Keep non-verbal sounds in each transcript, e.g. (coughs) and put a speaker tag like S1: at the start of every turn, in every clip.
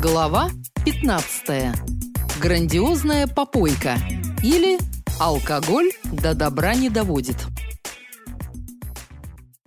S1: Глава 15. Грандиозная попойка или алкоголь до добра не доводит.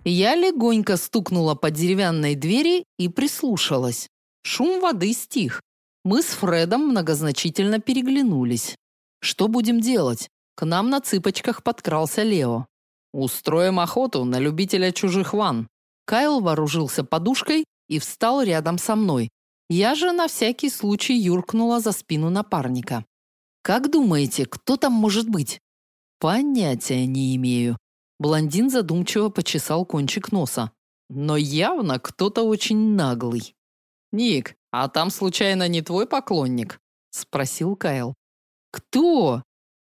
S1: Я легонько стукнула по деревянной двери и прислушалась. Шум воды стих. Мы с Фредом многозначительно переглянулись. Что будем делать? К нам на цыпочках подкрался Лео. Устроим охоту на любителя чужих ванн. Кайл вооружился подушкой и встал рядом со мной, я же на всякий случай юркнула за спину напарника. Как думаете, кто там может быть? Понятия не имею. Блондин задумчиво почесал кончик носа. Но явно кто-то очень наглый. Ник, а там случайно не твой поклонник? спросил Кайл. Кто?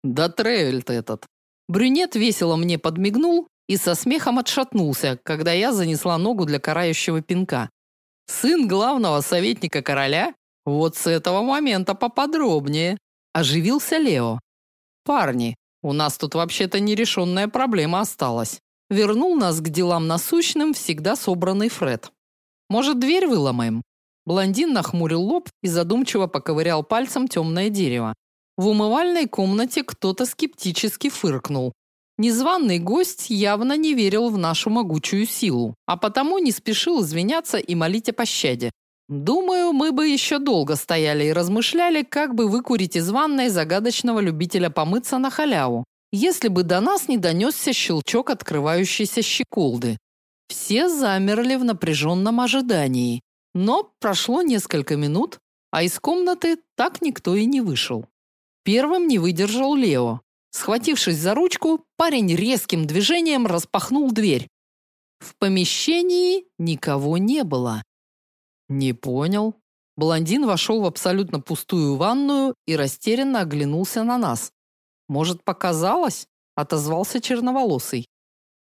S1: Да Тревельт этот. Брюнет весело мне подмигнул и со смехом отшатнулся, когда я занесла ногу для карающего пинка. Сын главного советника короля? Вот с этого момента поподробнее. Оживился Лео. Парни, у нас тут вообще-то нерешенная проблема осталась. Вернул нас к делам насущным всегда собранный Фред. Может, дверь выломаем? Блондин нахмурил лоб и задумчиво поковырял пальцем темное дерево. В умывальной комнате кто-то скептически фыркнул. Незваный гость явно не верил в нашу могучую силу, а потому не спешил извиняться и молить о пощаде. Думаю, мы бы еще долго стояли и размышляли, как бы выкурить из ванной загадочного любителя помыться на халяву, если бы до нас не донесся щелчок открывающейся щеколды. Все замерли в напряженном ожидании, но прошло несколько минут, а из комнаты так никто и не вышел. Первым не выдержал Лео. Схватившись за ручку, парень резким движением распахнул дверь. В помещении никого не было. Не понял. Блондин вошел в абсолютно пустую ванную и растерянно оглянулся на нас. Может, показалось? отозвался черноволосый.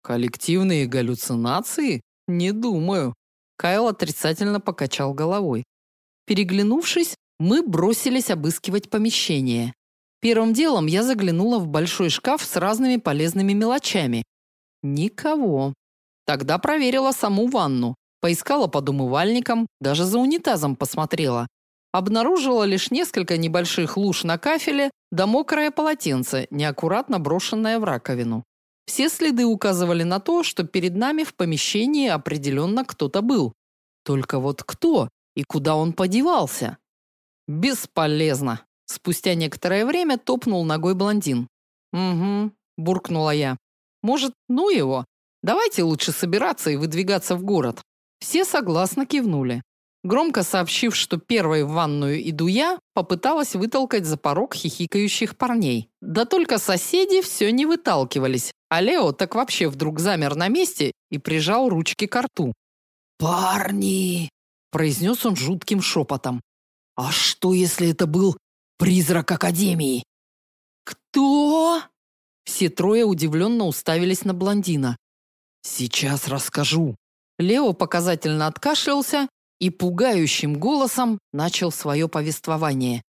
S1: Коллективные галлюцинации? Не думаю. Кайл отрицательно покачал головой. Переглянувшись, мы бросились обыскивать помещение. Первым делом я заглянула в большой шкаф с разными полезными мелочами. Никого. Тогда проверила саму ванну, поискала под умывальником, даже за унитазом посмотрела. Обнаружила лишь несколько небольших луж на кафеле, да мокрое полотенце, неаккуратно брошенное в раковину. Все следы указывали на то, что перед нами в помещении определенно кто-то был. Только вот кто и куда он подевался? Бесполезно. Спустя некоторое время топнул ногой блондин. "Угу", буркнула я. "Может, ну его? Давайте лучше собираться и выдвигаться в город". Все согласно кивнули. Громко сообщив, что первой в ванную иду я, попыталась вытолкать за порог хихикающих парней. Да только соседи все не выталкивались, а Лео так вообще вдруг замер на месте и прижал ручки к рту. "Парни", произнес он жутким шепотом. "А что, если это был Призрак Академии. Кто? Все трое удивленно уставились на блондина. Сейчас расскажу. Лео показательно откашлялся и пугающим голосом начал свое повествование.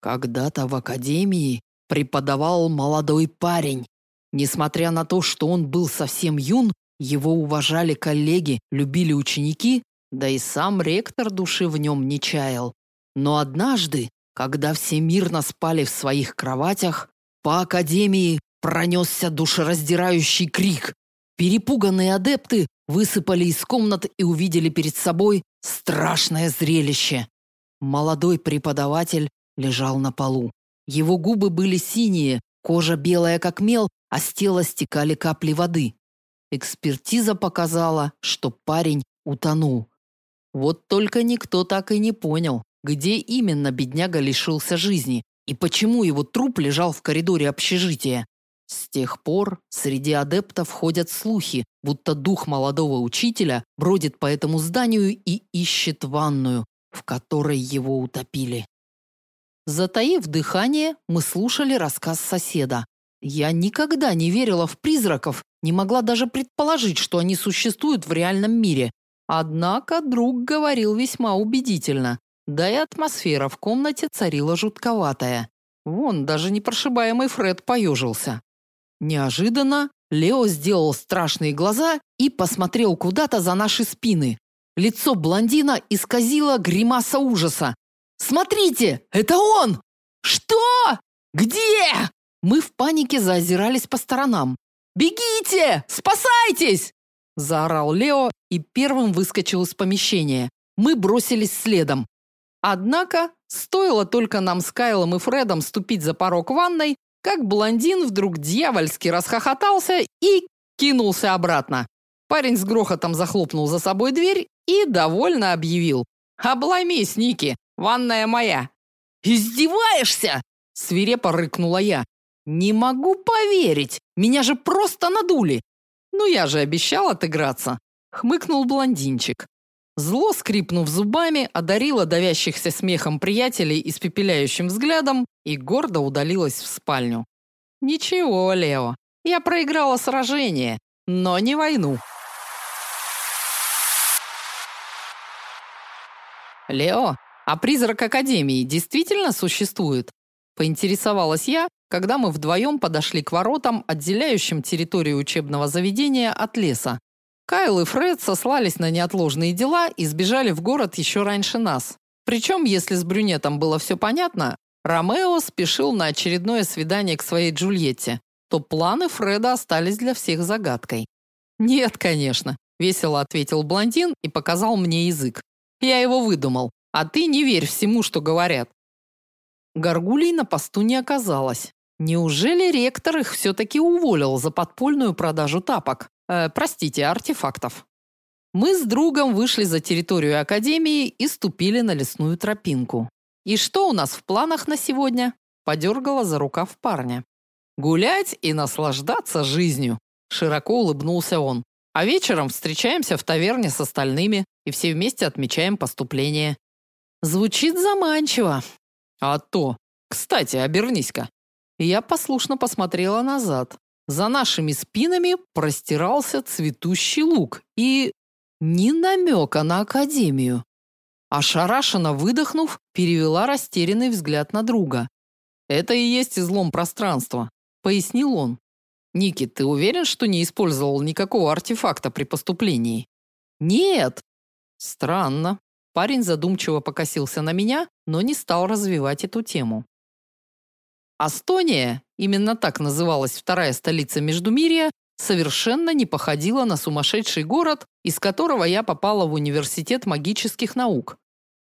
S1: Когда-то в академии преподавал молодой парень. Несмотря на то, что он был совсем юн, его уважали коллеги, любили ученики, да и сам ректор души в нем не чаял. Но однажды когда все мирно спали в своих кроватях, по академии пронесся душераздирающий крик. Перепуганные адепты высыпали из комнат и увидели перед собой страшное зрелище. Молодой преподаватель лежал на полу. Его губы были синие, кожа белая как мел, а с тела стекали капли воды. Экспертиза показала, что парень утонул. Вот только никто так и не понял, где именно бедняга лишился жизни и почему его труп лежал в коридоре общежития. С тех пор среди адептов ходят слухи, будто дух молодого учителя бродит по этому зданию и ищет ванную, в которой его утопили. Затаив дыхание, мы слушали рассказ соседа. Я никогда не верила в призраков, не могла даже предположить, что они существуют в реальном мире. Однако друг говорил весьма убедительно. Да и атмосфера в комнате царила жутковатая. Вон, даже непрошибаемый Фред поежился. Неожиданно Лео сделал страшные глаза и посмотрел куда-то за наши спины. Лицо блондина исказило гримаса ужаса. Смотрите, это он! Что? Где? Мы в панике заозирались по сторонам. Бегите! Спасайтесь! заорал Лео и первым выскочил из помещения. Мы бросились следом. Однако, стоило только нам с Кайлом и Фредом ступить за порог ванной, как блондин вдруг дьявольски расхохотался и кинулся обратно. Парень с грохотом захлопнул за собой дверь и довольно объявил: "Обломись, Ники, ванная моя". "Издеваешься?" свирепо рыкнула я. "Не могу поверить. Меня же просто надули". "Ну я же обещал отыграться", хмыкнул блондинчик. Зло скрипнув зубами, одарила давящихся смехом приятелей испепеляющим взглядом и гордо удалилась в спальню. Ничего, Лео. Я проиграла сражение, но не войну. Лео, а призрак Академии действительно существует? Поинтересовалась я, когда мы вдвоем подошли к воротам, отделяющим территорию учебного заведения от леса. Кайл и Фред сослались на неотложные дела и сбежали в город еще раньше нас. Причем, если с брюнетом было все понятно, Ромео спешил на очередное свидание к своей Джульетте, то планы Фреда остались для всех загадкой. Нет, конечно, весело ответил блондин и показал мне язык. Я его выдумал, а ты не верь всему, что говорят. Горгулей на посту не оказалось. Неужели ректор их все таки уволил за подпольную продажу тапок? Э, простите, артефактов. Мы с другом вышли за территорию академии и ступили на лесную тропинку. И что у нас в планах на сегодня? Подергала за рукав парня. Гулять и наслаждаться жизнью, широко улыбнулся он. А вечером встречаемся в таверне с остальными и все вместе отмечаем поступление. Звучит заманчиво. А то. Кстати, обернись-ка. Я послушно посмотрела назад. За нашими спинами простирался цветущий луг и ни намека на академию. Ошарашенно выдохнув, перевела растерянный взгляд на друга. Это и есть излом пространства, пояснил он. Ники, ты уверен, что не использовал никакого артефакта при поступлении? Нет. Странно. Парень задумчиво покосился на меня, но не стал развивать эту тему. Астония, именно так называлась вторая столица Междумирья, совершенно не походила на сумасшедший город, из которого я попала в университет магических наук.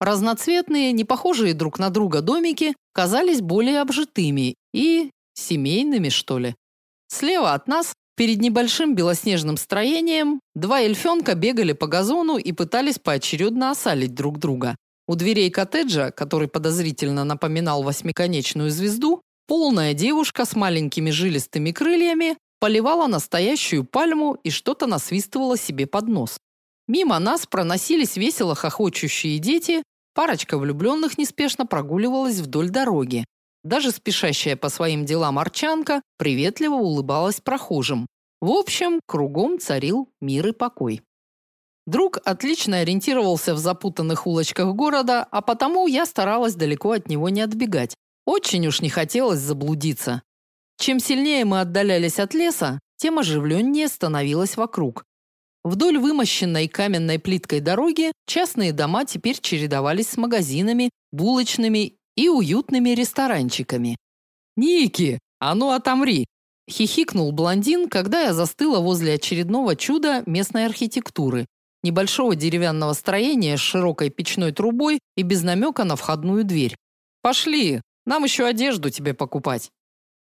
S1: Разноцветные, не похожие друг на друга домики казались более обжитыми и семейными, что ли. Слева от нас, перед небольшим белоснежным строением, два эльфенка бегали по газону и пытались поочередно осалить друг друга. У дверей коттеджа, который подозрительно напоминал восьмиконечную звезду, Полная девушка с маленькими жилистыми крыльями поливала настоящую пальму и что-то насвистывала себе под нос. Мимо нас проносились весело хохочущие дети, парочка влюбленных неспешно прогуливалась вдоль дороги. Даже спешащая по своим делам арчанка приветливо улыбалась прохожим. В общем, кругом царил мир и покой. Друг отлично ориентировался в запутанных улочках города, а потому я старалась далеко от него не отбегать. Очень уж не хотелось заблудиться. Чем сильнее мы отдалялись от леса, тем оживленнее становилось вокруг. Вдоль вымощенной каменной плиткой дороги частные дома теперь чередовались с магазинами, булочными и уютными ресторанчиками. "Ники, а ну отомри", хихикнул блондин, когда я застыла возле очередного чуда местной архитектуры. Небольшого деревянного строения с широкой печной трубой и без намека на входную дверь. Пошли, нам еще одежду тебе покупать.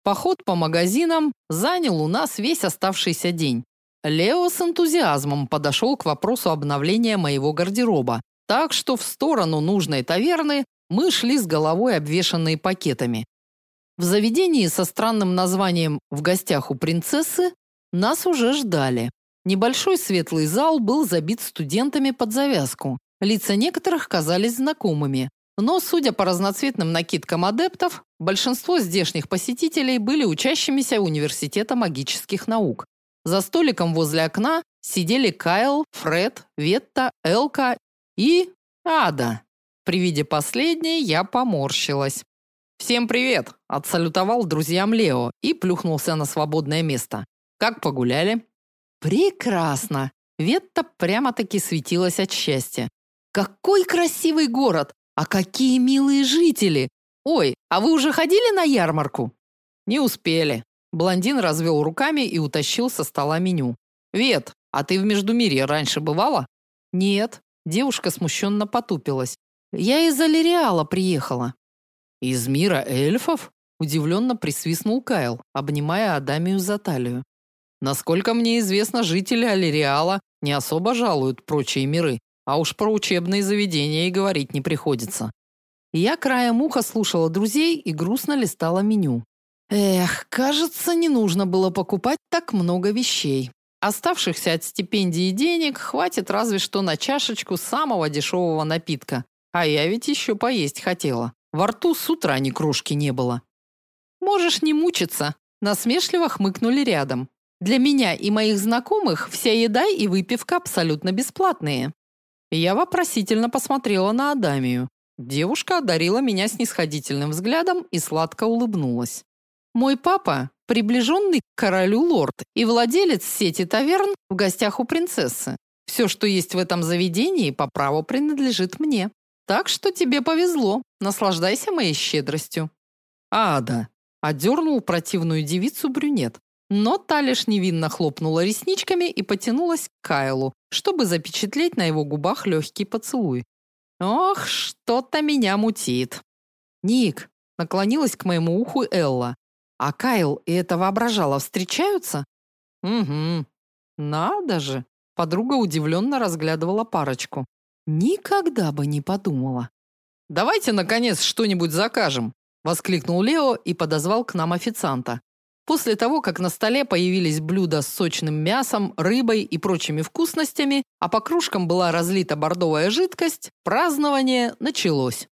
S1: Поход по магазинам занял у нас весь оставшийся день. Лео с энтузиазмом подошел к вопросу обновления моего гардероба, так что в сторону нужной таверны мы шли с головой обвешанной пакетами. В заведении со странным названием В гостях у принцессы нас уже ждали. Небольшой светлый зал был забит студентами под завязку. Лица некоторых казались знакомыми. Но, судя по разноцветным накидкам адептов, большинство здешних посетителей были учащимися университета магических наук. За столиком возле окна сидели Кайл, Фред, Ветта, Элка и Ада. При виде последней я поморщилась. Всем привет, отсалютовал друзьям Лео и плюхнулся на свободное место. Как погуляли? Прекрасно. Ветта прямо-таки светилась от счастья. Какой красивый город! А какие милые жители! Ой, а вы уже ходили на ярмарку? Не успели. Блондин развел руками и утащил со стола меню. Вет, а ты в Междумирье раньше бывала? Нет. Девушка смущенно потупилась. Я из Алериала приехала. Из мира эльфов? Удивленно присвистнул Кайл, обнимая Адамию за талию. Насколько мне известно, жители Алериала не особо жалуют прочие миры, а уж про учебные заведения и говорить не приходится. Я краем уха слушала друзей и грустно листала меню. Эх, кажется, не нужно было покупать так много вещей. Оставшихся от стипендии денег хватит разве что на чашечку самого дешевого напитка. А я ведь еще поесть хотела. Во рту с утра ни крошки не было. Можешь не мучиться, насмешливо хмыкнули рядом. Для меня и моих знакомых вся еда и выпивка абсолютно бесплатные. Я вопросительно посмотрела на Адамию. Девушка одарила меня снисходительным взглядом и сладко улыбнулась. Мой папа приближенный к королю лорд и владелец сети таверн в гостях у принцессы. Все, что есть в этом заведении, по праву принадлежит мне. Так что тебе повезло. Наслаждайся моей щедростью. Ада одернул противную девицу брюнет. Но та лишь невинно хлопнула ресничками и потянулась к Кайлу, чтобы запечатлеть на его губах легкий поцелуй. Ох, что-то меня мутит. Ник наклонилась к моему уху Элла. А Кайл и эта воображала встречаются? Угу. Надо же. Подруга удивленно разглядывала парочку. Никогда бы не подумала. Давайте наконец что-нибудь закажем, воскликнул Лео и подозвал к нам официанта. После того, как на столе появились блюда с сочным мясом, рыбой и прочими вкусностями, а по кружкам была разлита бордовая жидкость, празднование началось.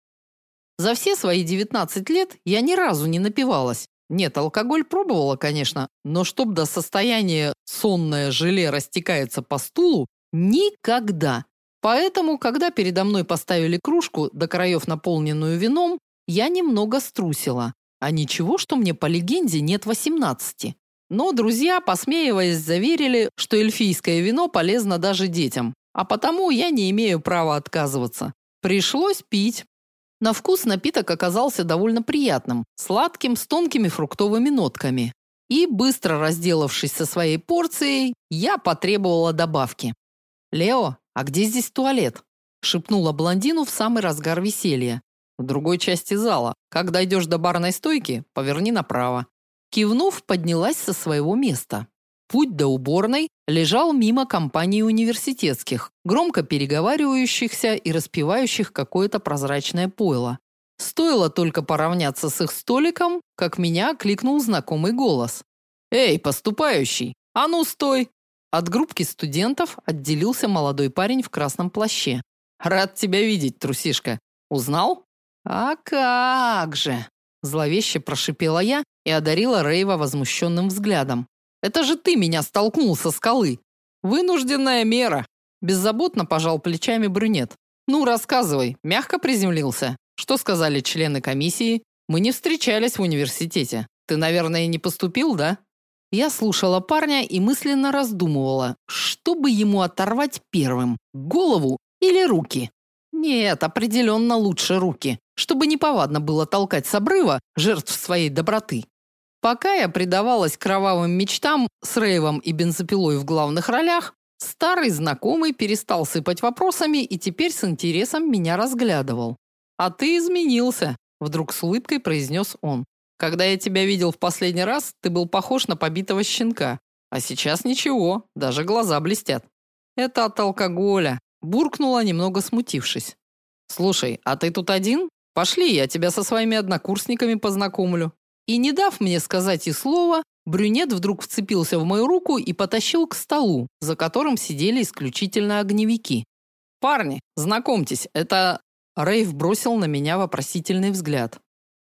S1: За все свои 19 лет я ни разу не напивалась. Нет, алкоголь пробовала, конечно, но чтоб до состояния сонное желе растекается по стулу никогда. Поэтому, когда передо мной поставили кружку до краев наполненную вином, я немного струсила. А ничего, что мне по легенде нет 18. Но друзья, посмеиваясь, заверили, что эльфийское вино полезно даже детям, а потому я не имею права отказываться. Пришлось пить. На вкус напиток оказался довольно приятным, сладким, с тонкими фруктовыми нотками. И быстро разделавшись со своей порцией, я потребовала добавки. Лео, а где здесь туалет? шепнула блондину в самый разгар веселья. В другой части зала. Как дойдешь до барной стойки, поверни направо. Кивнув, поднялась со своего места. Путь до уборной лежал мимо компании университетских, громко переговаривающихся и распевающих какое-то прозрачное пойло. Стоило только поравняться с их столиком, как меня кликнул знакомый голос. «Эй, поступающий, а ну стой!» От группки студентов отделился молодой парень в красном плаще. «Рад тебя видеть, трусишка. Узнал?» А как же, зловеще прошипела я и одарила Рейва возмущенным взглядом. Это же ты меня столкнул со скалы. Вынужденная мера, беззаботно пожал плечами брюнет. Ну, рассказывай, мягко приземлился. Что сказали члены комиссии? Мы не встречались в университете. Ты, наверное, не поступил, да? Я слушала парня и мысленно раздумывала, что бы ему оторвать первым: голову или руки. Нет, определенно лучше руки, чтобы неповадно было толкать с обрыва жертв своей доброты. Пока я предавалась кровавым мечтам с Рейвом и бензопилой в главных ролях, старый знакомый перестал сыпать вопросами и теперь с интересом меня разглядывал. «А ты изменился», – вдруг с улыбкой произнес он. «Когда я тебя видел в последний раз, ты был похож на побитого щенка. А сейчас ничего, даже глаза блестят. Это от алкоголя буркнула, немного смутившись. Слушай, а ты тут один? Пошли, я тебя со своими однокурсниками познакомлю. И не дав мне сказать и слова, брюнет вдруг вцепился в мою руку и потащил к столу, за которым сидели исключительно огневики. Парни, знакомьтесь, это Рейв бросил на меня вопросительный взгляд.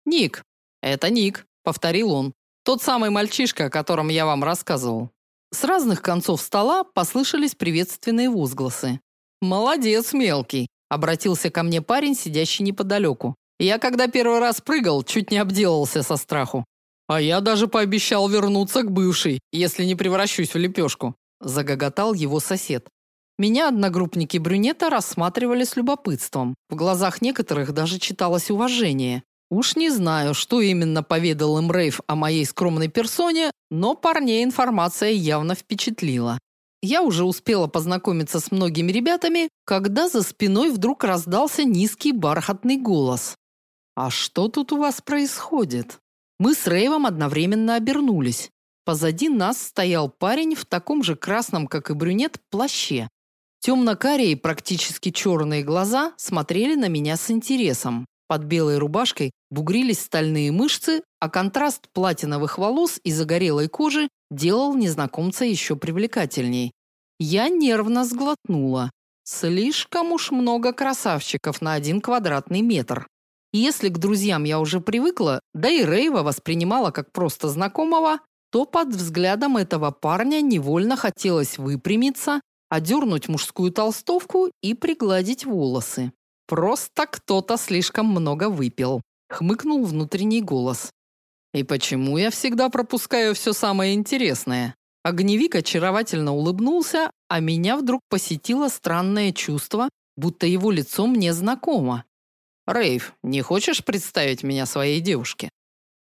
S1: Ник. Это Ник, повторил он. Тот самый мальчишка, о котором я вам рассказывал. С разных концов стола послышались приветственные возгласы. Молодец, мелкий, обратился ко мне парень, сидящий неподалеку. Я когда первый раз прыгал, чуть не обделался со страху. А я даже пообещал вернуться к бывшей, если не превращусь в лепешку», – загоготал его сосед. Меня одногруппники брюнета рассматривали с любопытством. В глазах некоторых даже читалось уважение. Уж не знаю, что именно поведал им Рейв о моей скромной персоне, но парней информация явно впечатлила. Я уже успела познакомиться с многими ребятами, когда за спиной вдруг раздался низкий бархатный голос. А что тут у вас происходит? Мы с Рейвом одновременно обернулись. Позади нас стоял парень в таком же красном, как и брюнет, плаще. Темно-карие, практически черные глаза смотрели на меня с интересом. Под белой рубашкой бугрились стальные мышцы, а контраст платиновых волос и загорелой кожи делал незнакомца еще привлекательней. Я нервно сглотнула. Слишком уж много красавчиков на один квадратный метр. Если к друзьям я уже привыкла, да и Рейва воспринимала как просто знакомого, то под взглядом этого парня невольно хотелось выпрямиться, одернуть мужскую толстовку и пригладить волосы. Просто кто-то слишком много выпил, хмыкнул внутренний голос. И почему я всегда пропускаю все самое интересное? Огневик очаровательно улыбнулся, а меня вдруг посетило странное чувство, будто его лицо мне знакомо. Рейв, не хочешь представить меня своей девушке?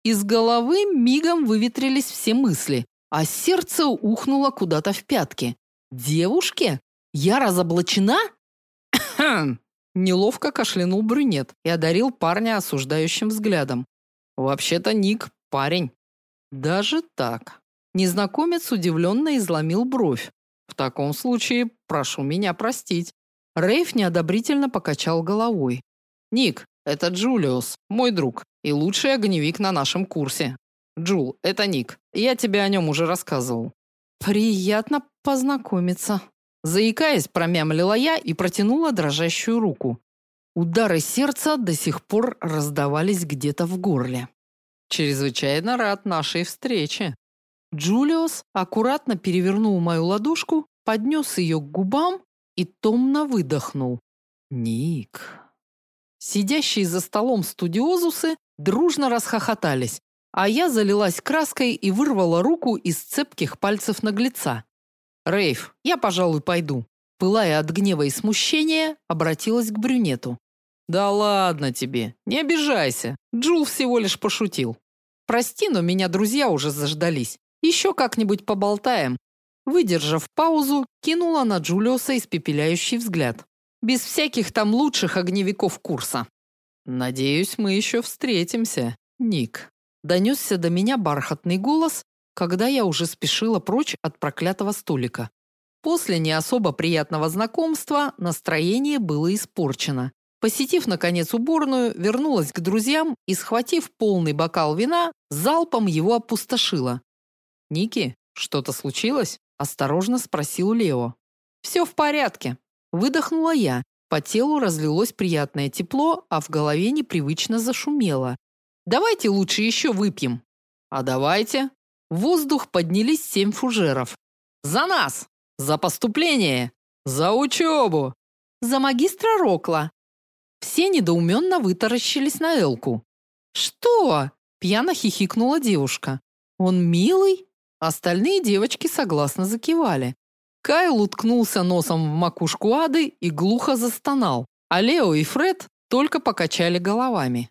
S1: Из головы мигом выветрились все мысли, а сердце ухнуло куда-то в пятки. Девушке? Я разоблачена? (coughs) Неловко кашлянул брюнет и одарил парня осуждающим взглядом. Вообще-то Ник парень. Даже так. Незнакомец удивленно изломил бровь. В таком случае прошу меня простить. Рейв неодобрительно покачал головой. Ник, это Джулиус, мой друг и лучший огневик на нашем курсе. Джул, это Ник. Я тебе о нем уже рассказывал. Приятно познакомиться. Заикаясь, промямлила я и протянула дрожащую руку. Удары сердца до сих пор раздавались где-то в горле. Чрезвычайно рад нашей встрече, Джулиус аккуратно перевернул мою ладошку, поднес ее к губам и томно выдохнул. Ник. Сидящие за столом студиозусы дружно расхохотались, а я залилась краской и вырвала руку из цепких пальцев наглеца. Рейв, я, пожалуй, пойду. Пылая от гнева и смущения, обратилась к брюнету. Да ладно тебе, не обижайся. Джул всего лишь пошутил. Прости, но меня друзья уже заждались. Еще как-нибудь поболтаем. Выдержав паузу, кинула на Джулиуса испепеляющий взгляд. Без всяких там лучших огневиков курса. Надеюсь, мы еще встретимся, Ник. Донесся до меня бархатный голос, когда я уже спешила прочь от проклятого столика. После не особо приятного знакомства настроение было испорчено. Посетив наконец уборную, вернулась к друзьям и схватив полный бокал вина, залпом его опустошила. Ники, что-то случилось? осторожно спросил Лео. «Все в порядке, выдохнула я. По телу разлилось приятное тепло, а в голове непривычно зашумело. Давайте лучше еще выпьем. А давайте. В воздух поднялись семь фужеров. За нас, за поступление, за учебу, за магистра Рокла. Все недоуменно вытаращились на Элку. Что? пьяно хихикнула девушка. Он милый, Остальные девочки согласно закивали. Кайл уткнулся носом в макушку Ады и глухо застонал, а Лео и Фред только покачали головами.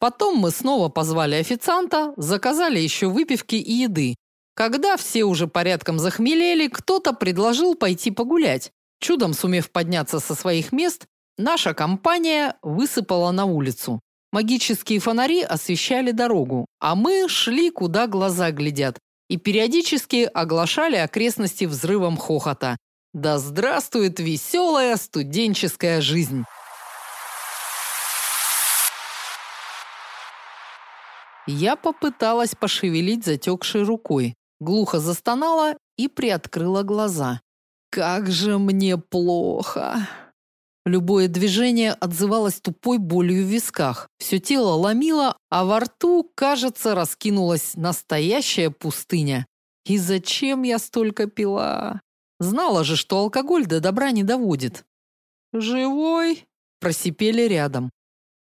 S1: Потом мы снова позвали официанта, заказали еще выпивки и еды. Когда все уже порядком захмелели, кто-то предложил пойти погулять. Чудом сумев подняться со своих мест, наша компания высыпала на улицу. Магические фонари освещали дорогу, а мы шли куда глаза глядят, и периодически оглашали окрестности взрывом хохота. Да здравствует веселая студенческая жизнь. Я попыталась пошевелить затекшей рукой, глухо застонала и приоткрыла глаза. Как же мне плохо. Любое движение отзывалось тупой болью в висках. Все тело ломило, а во рту, кажется, раскинулась настоящая пустыня. И зачем я столько пила? Знала же, что алкоголь до добра не доводит. Живой? просипели рядом.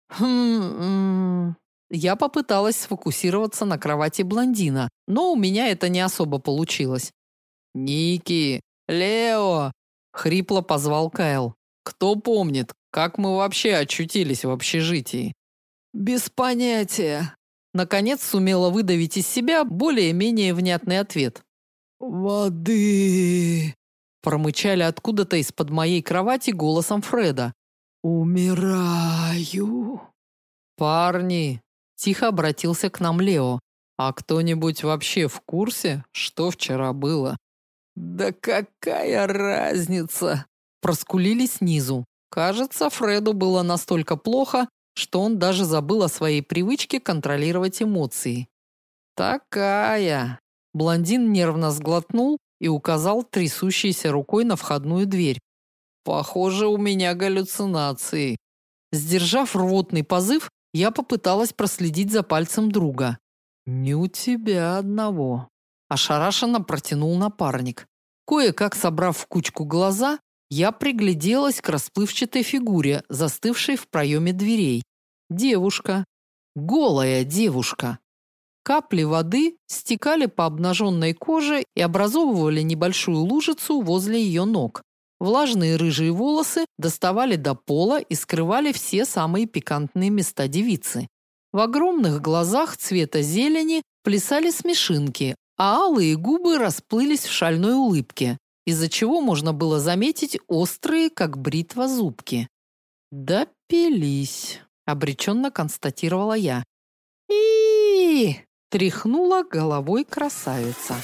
S1: Хм. Я попыталась сфокусироваться на кровати блондина, но у меня это не особо получилось. Ники, Лео, хрипло позвал Кайл. Кто помнит, как мы вообще очутились в общежитии?
S2: Без понятия.
S1: Наконец сумела выдавить из себя более-менее внятный ответ.
S2: Воды.
S1: Промычали откуда-то из-под моей кровати голосом Фреда.
S2: Умираю.
S1: Парни, тихо обратился к нам Лео. А кто-нибудь вообще в курсе, что вчера было?
S2: Да какая разница?
S1: Проскулили снизу. Кажется, Фреду было настолько плохо, что он даже забыл о своей привычке контролировать эмоции. Такая. Блондин нервно сглотнул и указал трясущейся рукой на входную дверь. Похоже, у меня галлюцинации. Сдержав рвотный позыв, я попыталась проследить за пальцем друга. Не у тебя одного. Ошарашенно протянул напарник. Кое-как собрав в кучку глаза, я пригляделась к расплывчатой фигуре, застывшей в проеме дверей. Девушка. Голая девушка. Капли воды стекали по обнаженной коже и образовывали небольшую лужицу возле ее ног. Влажные рыжие волосы доставали до пола и скрывали все самые пикантные места девицы. В огромных глазах цвета зелени плясали смешинки, а алые губы расплылись в шальной улыбке, из-за чего можно было заметить острые, как бритва, зубки. «Допились», обреченно констатировала я. И тряхнула головой красавица.